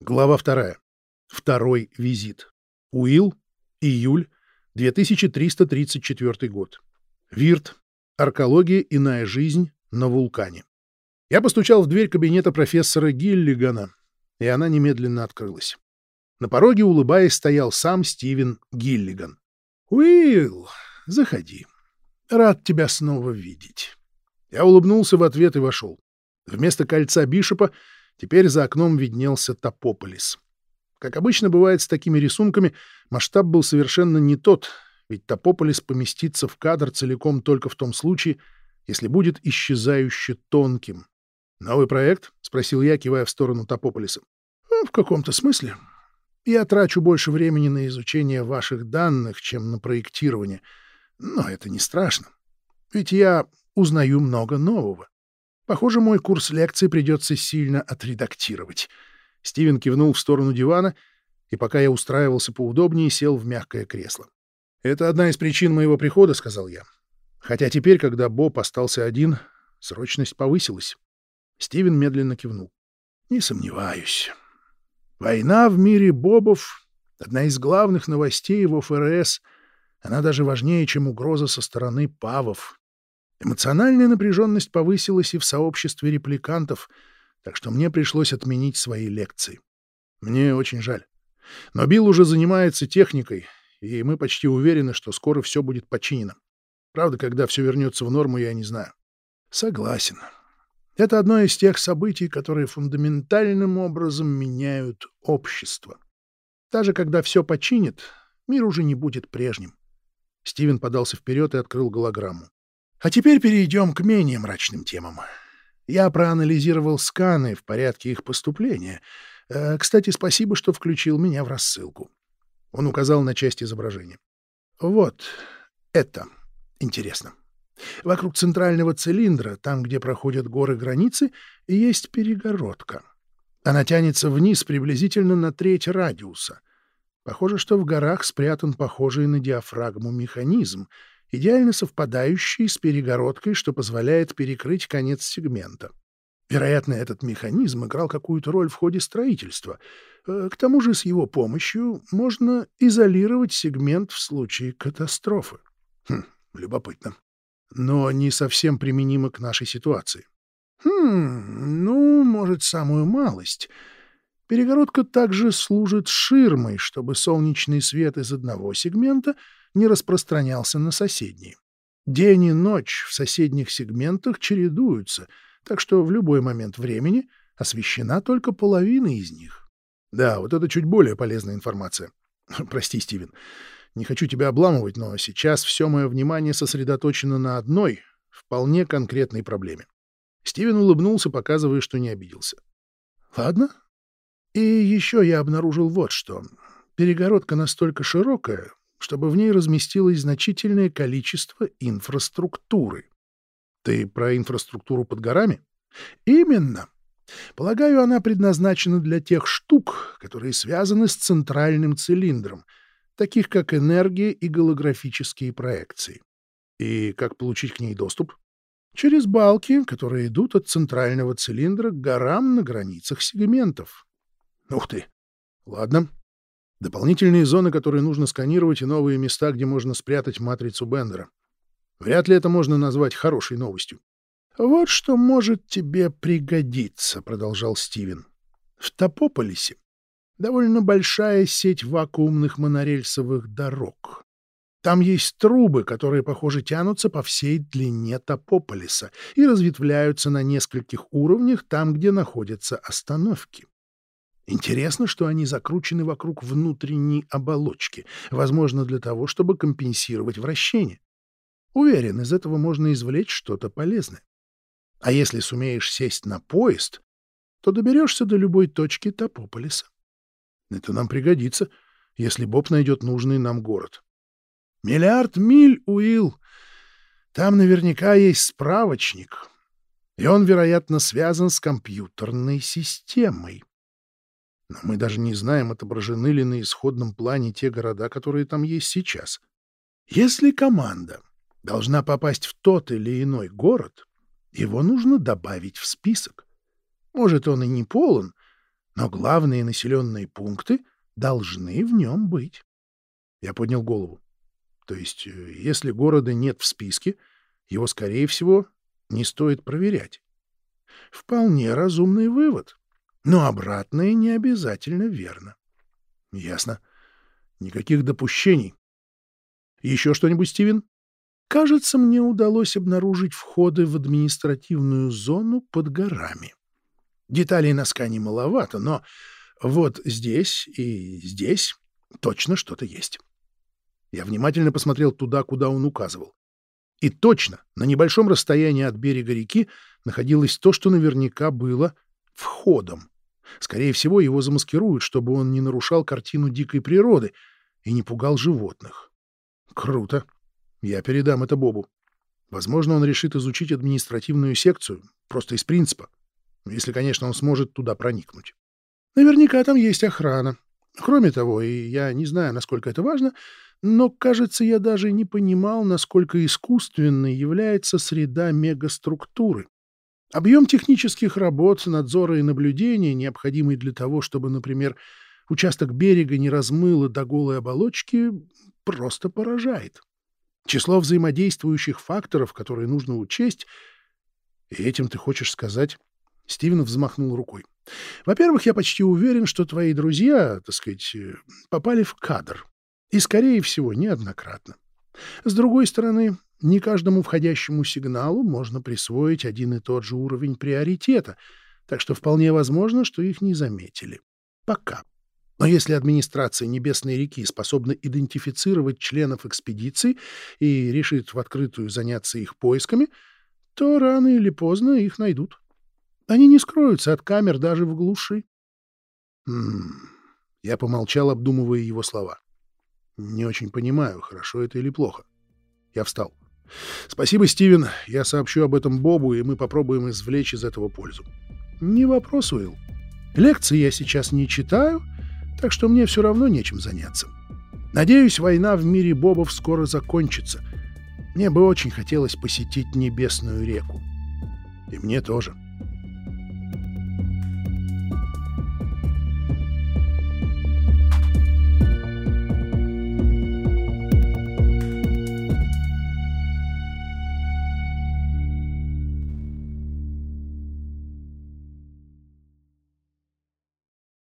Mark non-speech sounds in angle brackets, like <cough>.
Глава вторая. Второй визит. Уилл. Июль. 2334 год. Вирт. Аркология. Иная жизнь. На вулкане. Я постучал в дверь кабинета профессора Гиллигана, и она немедленно открылась. На пороге, улыбаясь, стоял сам Стивен Гиллиган. «Уилл, заходи. Рад тебя снова видеть». Я улыбнулся в ответ и вошел. Вместо кольца Бишопа Теперь за окном виднелся Топополис. Как обычно бывает с такими рисунками, масштаб был совершенно не тот, ведь Топополис поместится в кадр целиком только в том случае, если будет исчезающе тонким. «Новый проект?» — спросил я, кивая в сторону Топополиса. «Ну, «В каком-то смысле. Я трачу больше времени на изучение ваших данных, чем на проектирование. Но это не страшно. Ведь я узнаю много нового. Похоже, мой курс лекций придется сильно отредактировать. Стивен кивнул в сторону дивана, и пока я устраивался поудобнее, сел в мягкое кресло. «Это одна из причин моего прихода», — сказал я. Хотя теперь, когда Боб остался один, срочность повысилась. Стивен медленно кивнул. «Не сомневаюсь. Война в мире Бобов — одна из главных новостей в ФРС. Она даже важнее, чем угроза со стороны павов. Эмоциональная напряженность повысилась и в сообществе репликантов, так что мне пришлось отменить свои лекции. Мне очень жаль. Но Билл уже занимается техникой, и мы почти уверены, что скоро все будет починено. Правда, когда все вернется в норму, я не знаю. Согласен. Это одно из тех событий, которые фундаментальным образом меняют общество. Даже когда все починит, мир уже не будет прежним. Стивен подался вперед и открыл голограмму. А теперь перейдем к менее мрачным темам. Я проанализировал сканы в порядке их поступления. Э, кстати, спасибо, что включил меня в рассылку. Он указал на часть изображения. Вот это интересно. Вокруг центрального цилиндра, там, где проходят горы границы, есть перегородка. Она тянется вниз приблизительно на треть радиуса. Похоже, что в горах спрятан похожий на диафрагму механизм — идеально совпадающий с перегородкой, что позволяет перекрыть конец сегмента. Вероятно, этот механизм играл какую-то роль в ходе строительства. Э, к тому же с его помощью можно изолировать сегмент в случае катастрофы. Хм, любопытно. Но не совсем применимо к нашей ситуации. Хм, ну, может, самую малость. Перегородка также служит ширмой, чтобы солнечный свет из одного сегмента — не распространялся на соседние. День и ночь в соседних сегментах чередуются, так что в любой момент времени освещена только половина из них. Да, вот это чуть более полезная информация. <laughs> Прости, Стивен, не хочу тебя обламывать, но сейчас все мое внимание сосредоточено на одной, вполне конкретной проблеме. Стивен улыбнулся, показывая, что не обиделся. Ладно. И еще я обнаружил вот что. Перегородка настолько широкая, чтобы в ней разместилось значительное количество инфраструктуры. Ты про инфраструктуру под горами? Именно. Полагаю, она предназначена для тех штук, которые связаны с центральным цилиндром, таких как энергия и голографические проекции. И как получить к ней доступ? Через балки, которые идут от центрального цилиндра к горам на границах сегментов. Ух ты! Ладно, Дополнительные зоны, которые нужно сканировать, и новые места, где можно спрятать матрицу Бендера. Вряд ли это можно назвать хорошей новостью. «Вот что может тебе пригодиться», — продолжал Стивен. «В Топополисе довольно большая сеть вакуумных монорельсовых дорог. Там есть трубы, которые, похоже, тянутся по всей длине Топополиса и разветвляются на нескольких уровнях там, где находятся остановки. Интересно, что они закручены вокруг внутренней оболочки, возможно, для того, чтобы компенсировать вращение. Уверен, из этого можно извлечь что-то полезное. А если сумеешь сесть на поезд, то доберешься до любой точки Топополиса. Это нам пригодится, если Боб найдет нужный нам город. Миллиард миль, Уилл! Там наверняка есть справочник, и он, вероятно, связан с компьютерной системой. Но мы даже не знаем, отображены ли на исходном плане те города, которые там есть сейчас. Если команда должна попасть в тот или иной город, его нужно добавить в список. Может, он и не полон, Но главные населенные пункты должны в нем быть. Я поднял голову. То есть, э, если города нет в списке, его, скорее всего, не стоит проверять. Вполне разумный вывод. Но обратное не обязательно верно. Ясно. Никаких допущений. Еще что-нибудь, Стивен? Кажется, мне удалось обнаружить входы в административную зону под горами. Деталей на скане маловато, но вот здесь и здесь точно что-то есть. Я внимательно посмотрел туда, куда он указывал. И точно, на небольшом расстоянии от берега реки находилось то, что наверняка было входом. Скорее всего, его замаскируют, чтобы он не нарушал картину дикой природы и не пугал животных. Круто. Я передам это Бобу. Возможно, он решит изучить административную секцию, просто из принципа. Если, конечно, он сможет туда проникнуть. Наверняка там есть охрана. Кроме того, и я не знаю, насколько это важно, но, кажется, я даже не понимал, насколько искусственной является среда мегаструктуры. Объем технических работ, надзора и наблюдения, необходимый для того, чтобы, например, участок берега не размыло до голой оболочки, просто поражает. Число взаимодействующих факторов, которые нужно учесть, и этим ты хочешь сказать... Стивен взмахнул рукой. Во-первых, я почти уверен, что твои друзья, так сказать, попали в кадр. И, скорее всего, неоднократно. С другой стороны, не каждому входящему сигналу можно присвоить один и тот же уровень приоритета, так что вполне возможно, что их не заметили. Пока. Но если администрация Небесной реки способна идентифицировать членов экспедиции и решит в открытую заняться их поисками, то рано или поздно их найдут. Они не скроются от камер даже в глуши. М -м -м. Я помолчал, обдумывая его слова. Не очень понимаю, хорошо это или плохо. Я встал. Спасибо, Стивен. Я сообщу об этом Бобу, и мы попробуем извлечь из этого пользу. Не вопрос, Уилл. Лекции я сейчас не читаю, так что мне все равно нечем заняться. Надеюсь, война в мире Бобов скоро закончится. Мне бы очень хотелось посетить Небесную реку. И мне тоже. —